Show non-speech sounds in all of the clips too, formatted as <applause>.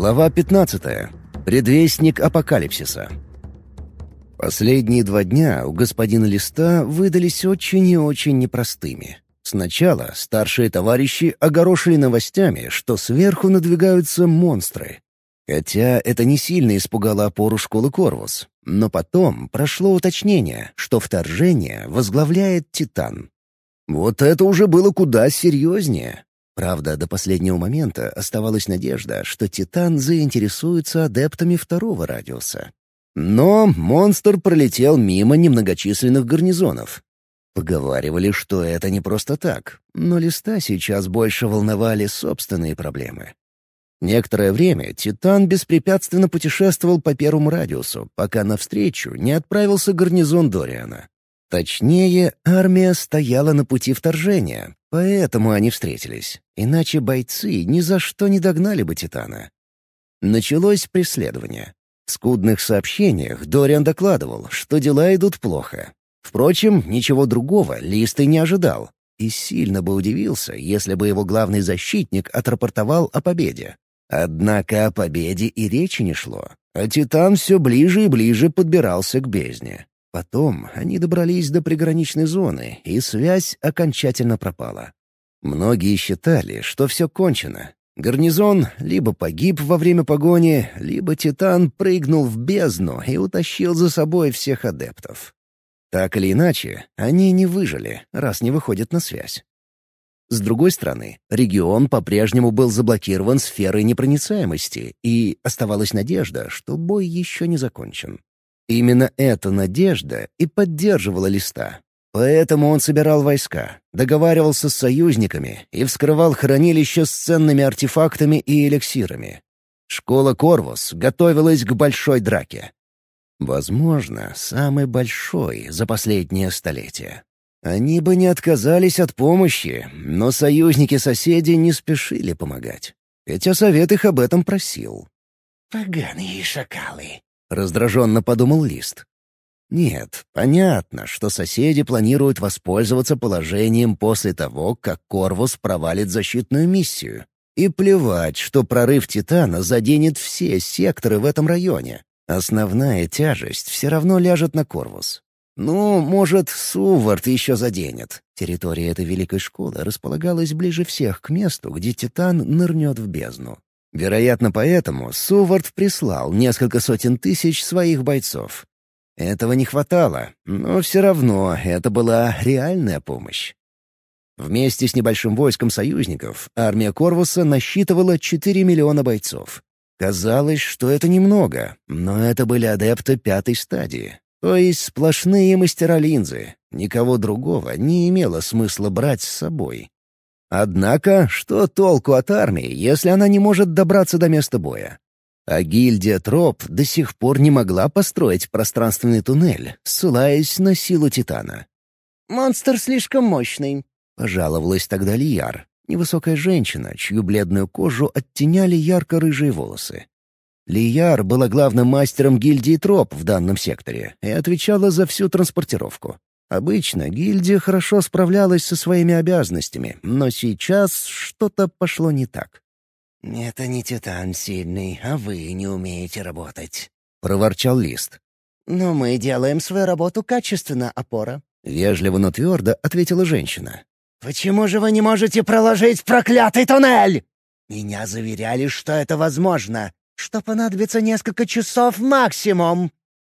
Глава 15. Предвестник апокалипсиса. Последние два дня у господина Листа выдались очень и очень непростыми. Сначала старшие товарищи огорошили новостями, что сверху надвигаются монстры. Хотя это не сильно испугало опору школы Корвус. Но потом прошло уточнение, что вторжение возглавляет Титан. Вот это уже было куда серьезнее. Правда, до последнего момента оставалась надежда, что Титан заинтересуется адептами второго радиуса. Но монстр пролетел мимо немногочисленных гарнизонов. Поговаривали, что это не просто так, но Листа сейчас больше волновали собственные проблемы. Некоторое время Титан беспрепятственно путешествовал по первому радиусу, пока навстречу не отправился гарнизон Дориана. Точнее, армия стояла на пути вторжения, поэтому они встретились. Иначе бойцы ни за что не догнали бы Титана. Началось преследование. В скудных сообщениях Дориан докладывал, что дела идут плохо. Впрочем, ничего другого Лист и не ожидал. И сильно бы удивился, если бы его главный защитник отрапортовал о победе. Однако о победе и речи не шло, а Титан все ближе и ближе подбирался к бездне. Потом они добрались до приграничной зоны, и связь окончательно пропала. Многие считали, что все кончено. Гарнизон либо погиб во время погони, либо Титан прыгнул в бездну и утащил за собой всех адептов. Так или иначе, они не выжили, раз не выходят на связь. С другой стороны, регион по-прежнему был заблокирован сферой непроницаемости, и оставалась надежда, что бой еще не закончен. Именно эта надежда и поддерживала Листа. Поэтому он собирал войска, договаривался с союзниками и вскрывал хранилища с ценными артефактами и эликсирами. Школа Корвус готовилась к большой драке. Возможно, самой большой за последнее столетие. Они бы не отказались от помощи, но союзники-соседи не спешили помогать. Хотя совет их об этом просил. «Поганые шакалы!» — раздраженно подумал Лист. Нет, понятно, что соседи планируют воспользоваться положением после того, как Корвус провалит защитную миссию. И плевать, что прорыв Титана заденет все секторы в этом районе. Основная тяжесть все равно ляжет на Корвус. Ну, может, Сувард еще заденет. Территория этой великой школы располагалась ближе всех к месту, где Титан нырнет в бездну. Вероятно, поэтому Сувард прислал несколько сотен тысяч своих бойцов. Этого не хватало, но все равно это была реальная помощь. Вместе с небольшим войском союзников армия Корвуса насчитывала 4 миллиона бойцов. Казалось, что это немного, но это были адепты пятой стадии, то есть сплошные мастера линзы. Никого другого не имело смысла брать с собой. Однако, что толку от армии, если она не может добраться до места боя? А гильдия Троп до сих пор не могла построить пространственный туннель, ссылаясь на силу Титана. «Монстр слишком мощный», — пожаловалась тогда Лияр, невысокая женщина, чью бледную кожу оттеняли ярко-рыжие волосы. Лияр была главным мастером гильдии Троп в данном секторе и отвечала за всю транспортировку. Обычно гильдия хорошо справлялась со своими обязанностями, но сейчас что-то пошло не так. «Это не Титан сильный, а вы не умеете работать», — проворчал Лист. «Но мы делаем свою работу качественно, опора», — вежливо, но твердо ответила женщина. «Почему же вы не можете проложить проклятый туннель? Меня заверяли, что это возможно, что понадобится несколько часов максимум».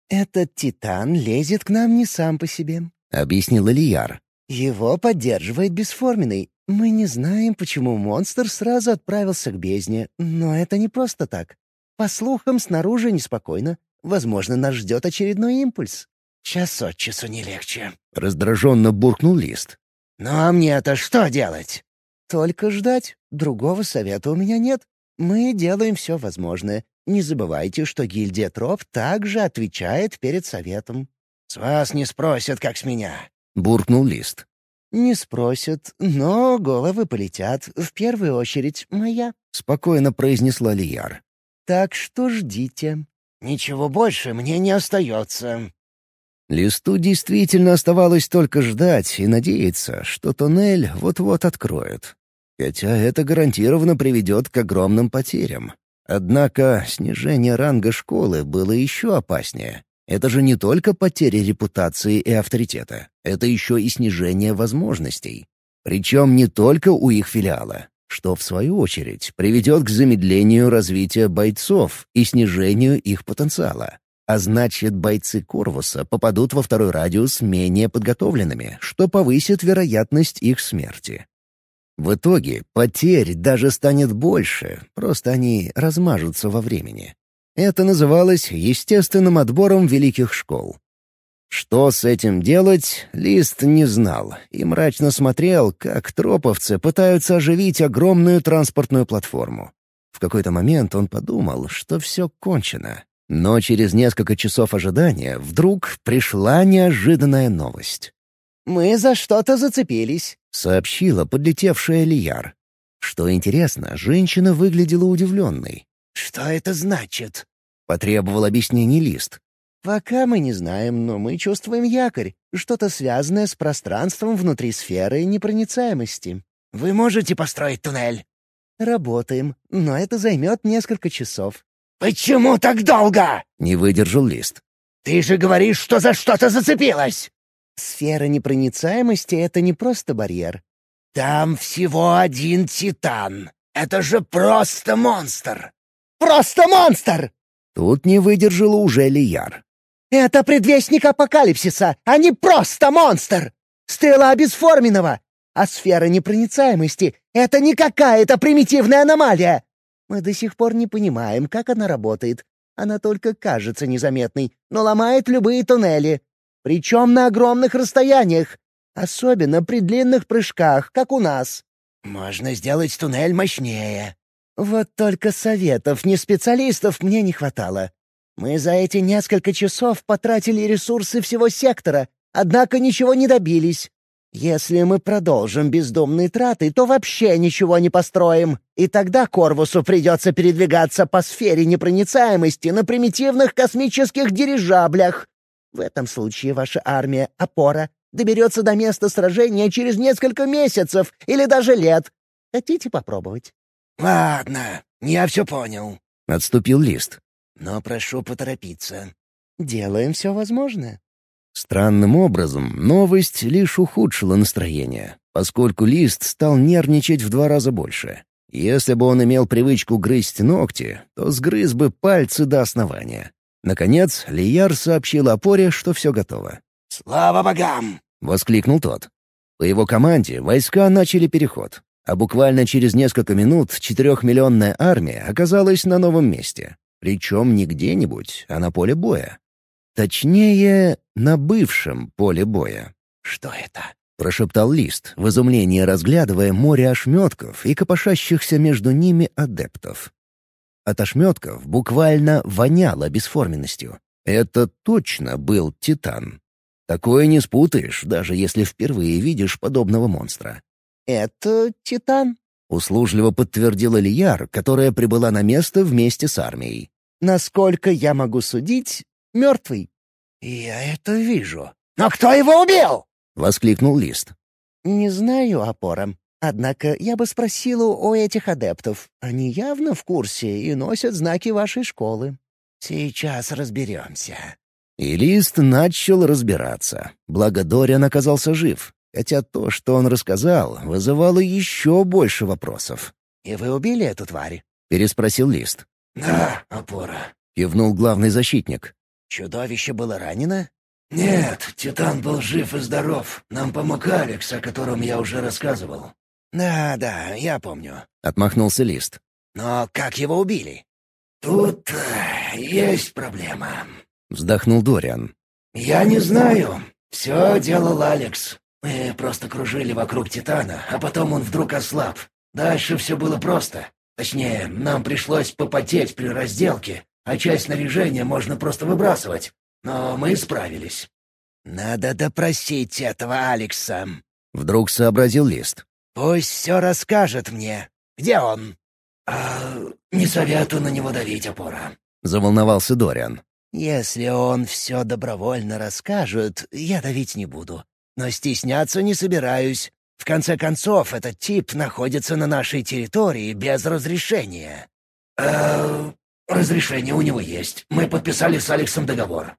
«Этот Титан лезет к нам не сам по себе», — объяснил Ильяр. «Его поддерживает бесформенный. Мы не знаем, почему монстр сразу отправился к бездне, но это не просто так. По слухам, снаружи неспокойно. Возможно, нас ждет очередной импульс». «Час от часу не легче», — раздраженно буркнул Лист. «Ну а мне-то что делать?» «Только ждать. Другого совета у меня нет. Мы делаем все возможное. Не забывайте, что гильдия Троп также отвечает перед советом». «С вас не спросят, как с меня», — буркнул Лист. «Не спросят, но головы полетят. В первую очередь моя», — спокойно произнесла Лияр. «Так что ждите». «Ничего больше мне не остается». Листу действительно оставалось только ждать и надеяться, что туннель вот-вот откроют. Хотя это гарантированно приведет к огромным потерям. Однако снижение ранга школы было еще опаснее. Это же не только потеря репутации и авторитета, это еще и снижение возможностей. Причем не только у их филиала, что, в свою очередь, приведет к замедлению развития бойцов и снижению их потенциала. А значит, бойцы Корвуса попадут во второй радиус менее подготовленными, что повысит вероятность их смерти. В итоге потерь даже станет больше, просто они размажутся во времени. Это называлось естественным отбором великих школ. Что с этим делать, Лист не знал и мрачно смотрел, как троповцы пытаются оживить огромную транспортную платформу. В какой-то момент он подумал, что все кончено. Но через несколько часов ожидания вдруг пришла неожиданная новость. «Мы за что-то зацепились», — сообщила подлетевшая Лияр. Что интересно, женщина выглядела удивленной. «Что это значит?» — потребовал объяснений Лист. «Пока мы не знаем, но мы чувствуем якорь, что-то связанное с пространством внутри сферы непроницаемости. Вы можете построить туннель?» «Работаем, но это займет несколько часов». «Почему так долго?» — не выдержал Лист. «Ты же говоришь, что за что-то зацепилась!» «Сфера непроницаемости — это не просто барьер. Там всего один титан. Это же просто монстр!» Просто монстр!» Тут не выдержала уже Лияр. «Это предвестник апокалипсиса, а не просто монстр! Стрела бесформенного! А сфера непроницаемости — это не какая-то примитивная аномалия! Мы до сих пор не понимаем, как она работает. Она только кажется незаметной, но ломает любые туннели. Причем на огромных расстояниях, особенно при длинных прыжках, как у нас. Можно сделать туннель мощнее. Вот только советов, не специалистов мне не хватало. Мы за эти несколько часов потратили ресурсы всего сектора, однако ничего не добились. Если мы продолжим бездумные траты, то вообще ничего не построим, и тогда Корвусу придется передвигаться по сфере непроницаемости на примитивных космических дирижаблях. В этом случае ваша армия, опора, доберется до места сражения через несколько месяцев или даже лет. Хотите попробовать? «Ладно, я все понял», — отступил Лист. «Но прошу поторопиться. Делаем все возможное». Странным образом, новость лишь ухудшила настроение, поскольку Лист стал нервничать в два раза больше. Если бы он имел привычку грызть ногти, то сгрыз бы пальцы до основания. Наконец, Лияр сообщил опоре, что все готово. «Слава богам!» — воскликнул тот. По его команде войска начали переход а буквально через несколько минут четырехмиллионная армия оказалась на новом месте. Причем не где-нибудь, а на поле боя. Точнее, на бывшем поле боя. «Что это?» — прошептал Лист, в изумлении разглядывая море ошметков и копошащихся между ними адептов. От ошметков буквально воняло бесформенностью. Это точно был Титан. Такое не спутаешь, даже если впервые видишь подобного монстра. «Это Титан», — услужливо подтвердила Лияр, которая прибыла на место вместе с армией. «Насколько я могу судить, мертвый». «Я это вижу. Но кто его убил?» — воскликнул Лист. «Не знаю, опора. Однако я бы спросила у этих адептов. Они явно в курсе и носят знаки вашей школы. Сейчас разберемся». И Лист начал разбираться. Благо Дориан оказался жив, хотя то, что он рассказал, вызывало еще больше вопросов. «И вы убили эту тварь?» — переспросил Лист. «Да, опора», — кивнул главный защитник. «Чудовище было ранено?» «Нет, Титан был жив и здоров. Нам помог Алекс, о котором я уже рассказывал». «Да, да, я помню», — отмахнулся Лист. «Но как его убили?» «Тут э, есть проблема», — вздохнул Дориан. «Я не знаю. Все делал Алекс. Мы просто кружили вокруг Титана, а потом он вдруг ослаб. Дальше все было просто. Точнее, нам пришлось попотеть при разделке, а часть снаряжения можно просто выбрасывать. Но мы справились. «Надо допросить этого Алекса», — вдруг сообразил Лист. «Пусть все расскажет мне. Где он?» «А не советую на него давить, опора», — заволновался Дориан. «Если он все добровольно расскажет, я давить не буду. Но стесняться не собираюсь. В конце концов, этот тип находится на нашей территории без разрешения. Э, разрешение у него есть. Мы подписали с Алексом договор.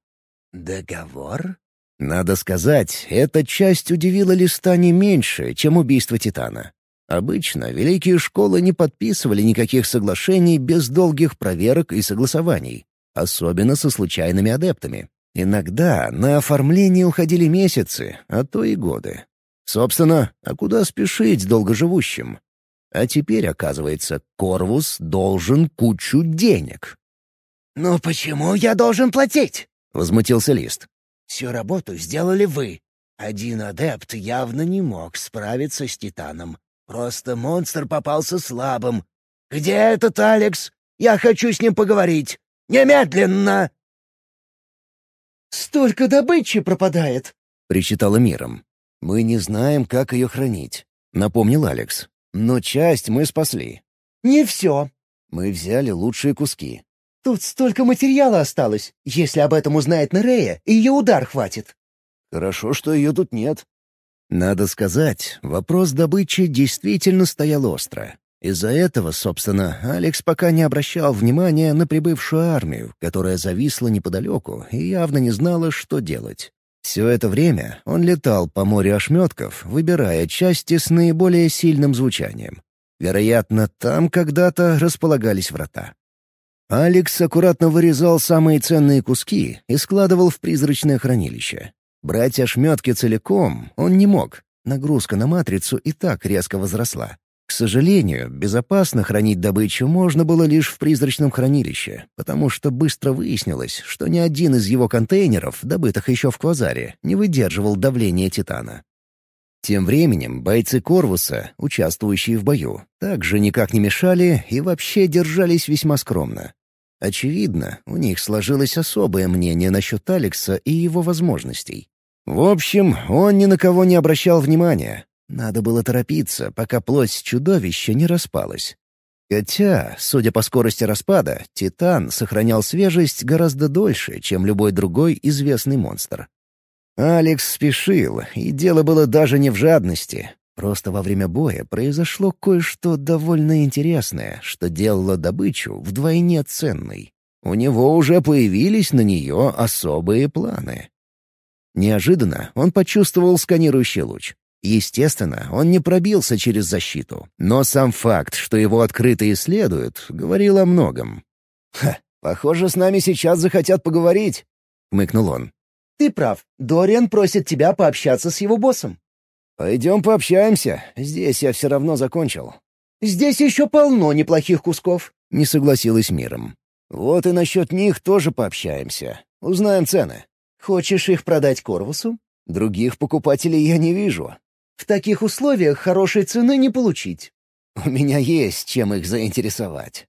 Договор? Надо сказать, эта часть удивила Листа не меньше, чем убийство Титана. Обычно великие школы не подписывали никаких соглашений без долгих проверок и согласований, особенно со случайными адептами. Иногда на оформление уходили месяцы, а то и годы. Собственно, а куда спешить долгоживущим? А теперь, оказывается, Корвус должен кучу денег. «Ну почему я должен платить?» — возмутился Лист. «Всю работу сделали вы. Один адепт явно не мог справиться с Титаном. Просто монстр попался слабым. Где этот Алекс? Я хочу с ним поговорить. Немедленно!» «Столько добычи пропадает!» — причитала миром. «Мы не знаем, как ее хранить», — напомнил Алекс. «Но часть мы спасли». «Не все». «Мы взяли лучшие куски». «Тут столько материала осталось. Если об этом узнает Нерея, ее удар хватит». «Хорошо, что ее тут нет». Надо сказать, вопрос добычи действительно стоял остро. Из-за этого, собственно, Алекс пока не обращал внимания на прибывшую армию, которая зависла неподалеку и явно не знала, что делать. Все это время он летал по морю ошметков, выбирая части с наиболее сильным звучанием. Вероятно, там когда-то располагались врата. Алекс аккуратно вырезал самые ценные куски и складывал в призрачное хранилище. Брать ошметки целиком он не мог. Нагрузка на матрицу и так резко возросла. К сожалению, безопасно хранить добычу можно было лишь в призрачном хранилище, потому что быстро выяснилось, что ни один из его контейнеров, добытых еще в Квазаре, не выдерживал давления Титана. Тем временем бойцы Корвуса, участвующие в бою, также никак не мешали и вообще держались весьма скромно. Очевидно, у них сложилось особое мнение насчет Алекса и его возможностей. В общем, он ни на кого не обращал внимания, надо было торопиться, пока плоть чудовища не распалась. Хотя, судя по скорости распада, Титан сохранял свежесть гораздо дольше, чем любой другой известный монстр. Алекс спешил, и дело было даже не в жадности. Просто во время боя произошло кое-что довольно интересное, что делало добычу вдвойне ценной. У него уже появились на нее особые планы. Неожиданно он почувствовал сканирующий луч. Естественно, он не пробился через защиту, но сам факт, что его открыто исследуют, говорил о многом. «Ха, похоже, с нами сейчас захотят поговорить», — хмыкнул он. «Ты прав. Дориан просит тебя пообщаться с его боссом». «Пойдем пообщаемся. Здесь я все равно закончил». «Здесь еще полно неплохих кусков», — не согласилась миром. «Вот и насчет них тоже пообщаемся. Узнаем цены». «Хочешь их продать Корвусу?» «Других покупателей я не вижу. В таких условиях хорошей цены не получить. У меня есть чем их заинтересовать.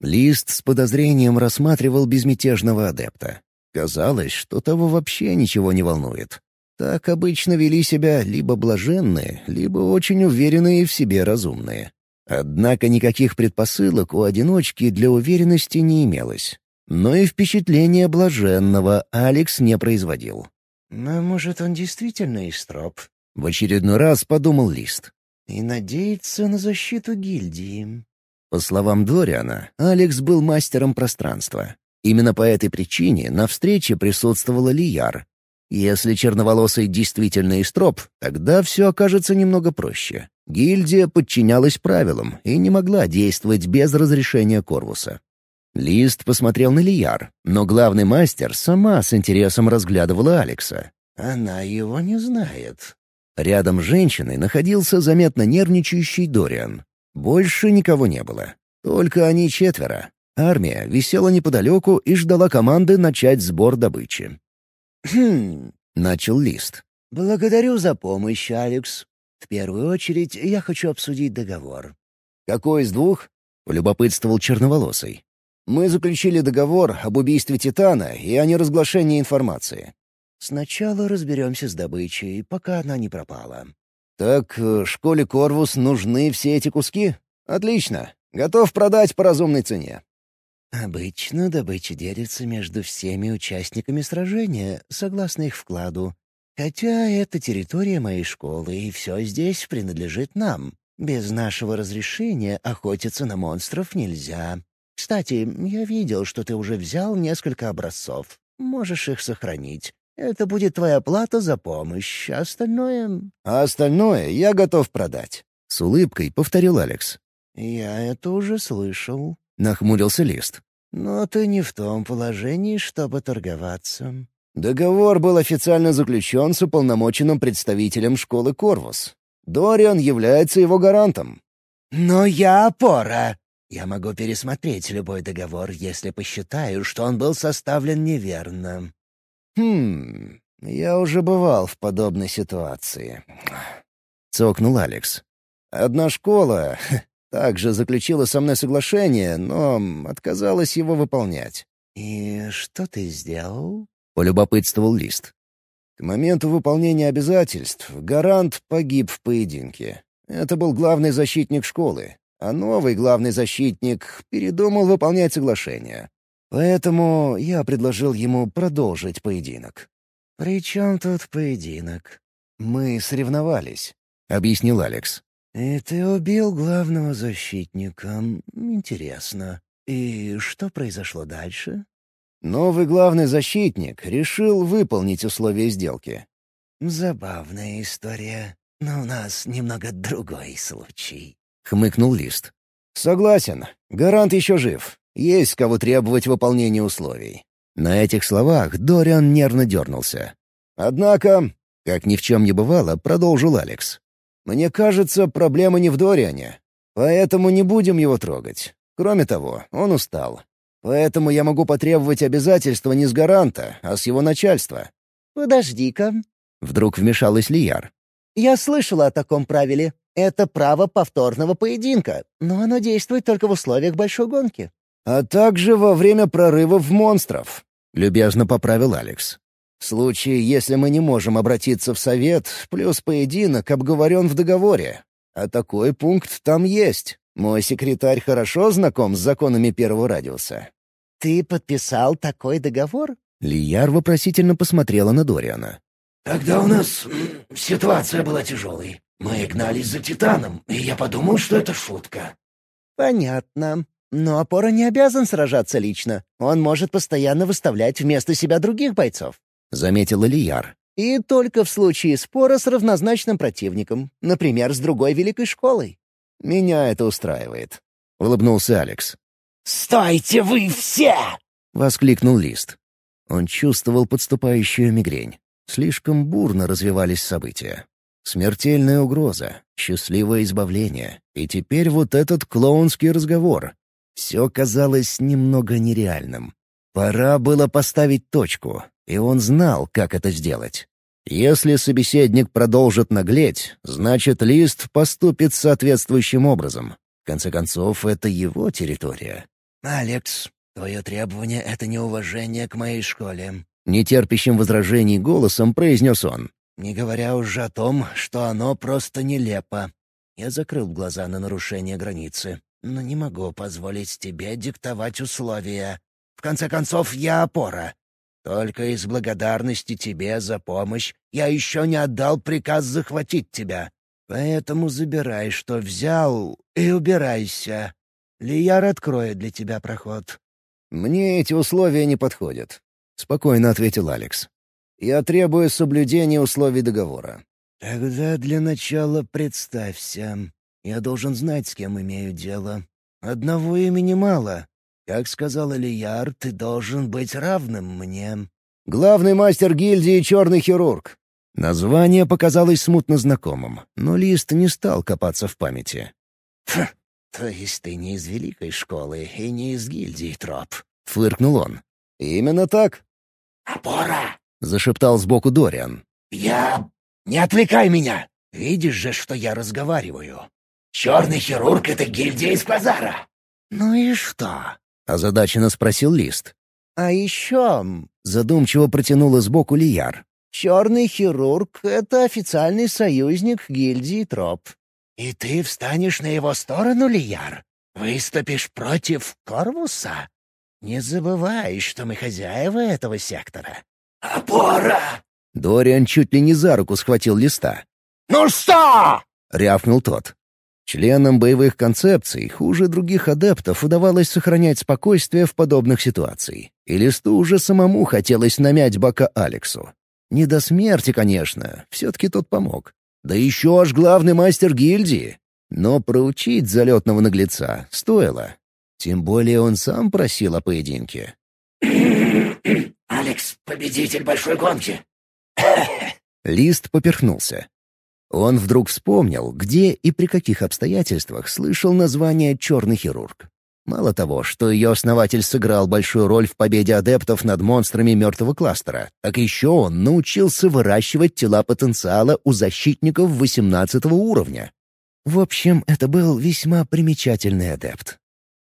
Лист с подозрением рассматривал безмятежного адепта. Казалось, что того вообще ничего не волнует. Так обычно вели себя либо блаженные, либо очень уверенные в себе разумные. Однако никаких предпосылок у одиночки для уверенности не имелось. Но и впечатление блаженного Алекс не производил. «Но, может, он действительно истроп?» В очередной раз подумал Лист. «И надеется на защиту гильдии». По словам Дориана, Алекс был мастером пространства. Именно по этой причине на встрече присутствовала Лияр. Если черноволосый действительно истроп, тогда все окажется немного проще. Гильдия подчинялась правилам и не могла действовать без разрешения Корвуса. Лист посмотрел на Лияр, но главный мастер сама с интересом разглядывала Алекса. «Она его не знает», Рядом с женщиной находился заметно нервничающий Дориан. Больше никого не было. Только они четверо. Армия висела неподалеку и ждала команды начать сбор добычи. «Хм...» — начал Лист. «Благодарю за помощь, Алекс. В первую очередь я хочу обсудить договор». «Какой из двух?» — полюбопытствовал черноволосый. «Мы заключили договор об убийстве Титана и о неразглашении информации. Сначала разберемся с добычей, пока она не пропала». «Так э, школе Корвус нужны все эти куски? Отлично. Готов продать по разумной цене». «Обычно добыча делится между всеми участниками сражения, согласно их вкладу. Хотя это территория моей школы, и все здесь принадлежит нам. Без нашего разрешения охотиться на монстров нельзя. Кстати, я видел, что ты уже взял несколько образцов. Можешь их сохранить. Это будет твоя плата за помощь, а остальное...» «А остальное я готов продать», — с улыбкой повторил Алекс. «Я это уже слышал», — нахмурился Лист. «Но ты не в том положении, чтобы торговаться». Договор был официально заключен с уполномоченным представителем школы Корвус. Дориан является его гарантом. «Но я опора. Я могу пересмотреть любой договор, если посчитаю, что он был составлен неверно». «Хм, я уже бывал в подобной ситуации», — цокнул Алекс. «Одна школа <laughs> также заключила со мной соглашение, но отказалась его выполнять». «И что ты сделал?» — полюбопытствовал Лист. К моменту выполнения обязательств гарант погиб в поединке. Это был главный защитник школы, а новый главный защитник передумал выполнять соглашение. Поэтому я предложил ему продолжить поединок. «При чем тут поединок?» «Мы соревновались», — объяснил Алекс. «И ты убил главного защитника. Интересно. И что произошло дальше?» Новый главный защитник решил выполнить условия сделки. «Забавная история, но у нас немного другой случай», — хмыкнул Лист. «Согласен. Гарант еще жив. Есть кого требовать выполнения условий». На этих словах Дориан нервно дернулся. «Однако, как ни в чем не бывало, продолжил Алекс. «Мне кажется, проблема не в Дориане, поэтому не будем его трогать. Кроме того, он устал. Поэтому я могу потребовать обязательства не с гаранта, а с его начальства». «Подожди-ка». Вдруг вмешалась Лияр. «Я слышала о таком правиле. Это право повторного поединка, но оно действует только в условиях большой гонки». «А также во время прорывов монстров», — любезно поправил Алекс. «В случае, если мы не можем обратиться в совет, плюс поединок обговорен в договоре. А такой пункт там есть. Мой секретарь хорошо знаком с законами первого радиуса». «Ты подписал такой договор?» Лияр вопросительно посмотрела на Дориана. «Тогда у нас ситуация была тяжелой. Мы гнались за Титаном, и я подумал, что это шутка». «Понятно. Но опора не обязан сражаться лично. Он может постоянно выставлять вместо себя других бойцов», — заметил Лияр. «И только в случае спора с равнозначным противником, например, с другой великой школой». «Меня это устраивает», — улыбнулся Алекс. «Стойте вы все!» — воскликнул Лист. Он чувствовал подступающую мигрень. Слишком бурно развивались события. Смертельная угроза, счастливое избавление, и теперь вот этот клоунский разговор. Все казалось немного нереальным. Пора было поставить точку, и он знал, как это сделать. Если собеседник продолжит наглеть, значит, Лист поступит соответствующим образом. В конце концов, это его территория. «Алекс, твое требование — это неуважение к моей школе», — нетерпящим возражений голосом произнес он. «Не говоря уже о том, что оно просто нелепо. Я закрыл глаза на нарушение границы, но не могу позволить тебе диктовать условия. В конце концов, я опора. Только из благодарности тебе за помощь я еще не отдал приказ захватить тебя. Поэтому забирай, что взял, и убирайся. Лияр откроет для тебя проход». «Мне эти условия не подходят», — спокойно ответил Алекс. «Я требую соблюдения условий договора». «Тогда для начала представься. Я должен знать, с кем имею дело. Одного имени мало. Как сказал Ильяр, ты должен быть равным мне». «Главный мастер гильдии — черный хирург». Название показалось смутно знакомым, но Лист не стал копаться в памяти. «Фу, то есть ты не из великой школы и не из гильдии троп?» — фыркнул он. «Именно так». «Опора!» — зашептал сбоку Дориан. «Я... Не отвлекай меня! Видишь же, что я разговариваю!» «Черный хирург — это гильдия из базара!» «Ну и что?» озадаченно спросил Лист. «А еще...» — задумчиво протянула сбоку Лияр. «Черный хирург — это официальный союзник гильдии Троп. И ты встанешь на его сторону, Лияр? Выступишь против Корвуса? Не забывай, что мы хозяева этого сектора». «Опора!» Дориан чуть ли не за руку схватил Листа. «Ну что?» — рявкнул тот. Членам боевых концепций хуже других адептов удавалось сохранять спокойствие в подобных ситуациях. И Листу уже самому хотелось намять бока Алексу. Не до смерти, конечно, все-таки тот помог. Да еще аж главный мастер гильдии. Но проучить залетного наглеца стоило. Тем более он сам просил о поединке. «Алекс, победитель большой гонки!» Лист поперхнулся. Он вдруг вспомнил, где и при каких обстоятельствах слышал название «Черный хирург». Мало того, что ее основатель сыграл большую роль в победе адептов над монстрами мертвого кластера, так еще он научился выращивать тела потенциала у защитников 18 уровня. В общем, это был весьма примечательный адепт.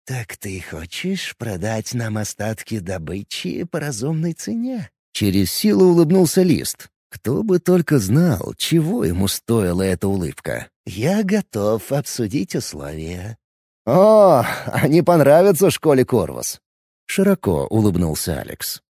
«Так ты хочешь продать нам остатки добычи по разумной цене?» Через силу улыбнулся Лист, кто бы только знал, чего ему стоила эта улыбка. «Я готов обсудить условия». «О, они понравятся школе Корвус!» Широко улыбнулся Алекс.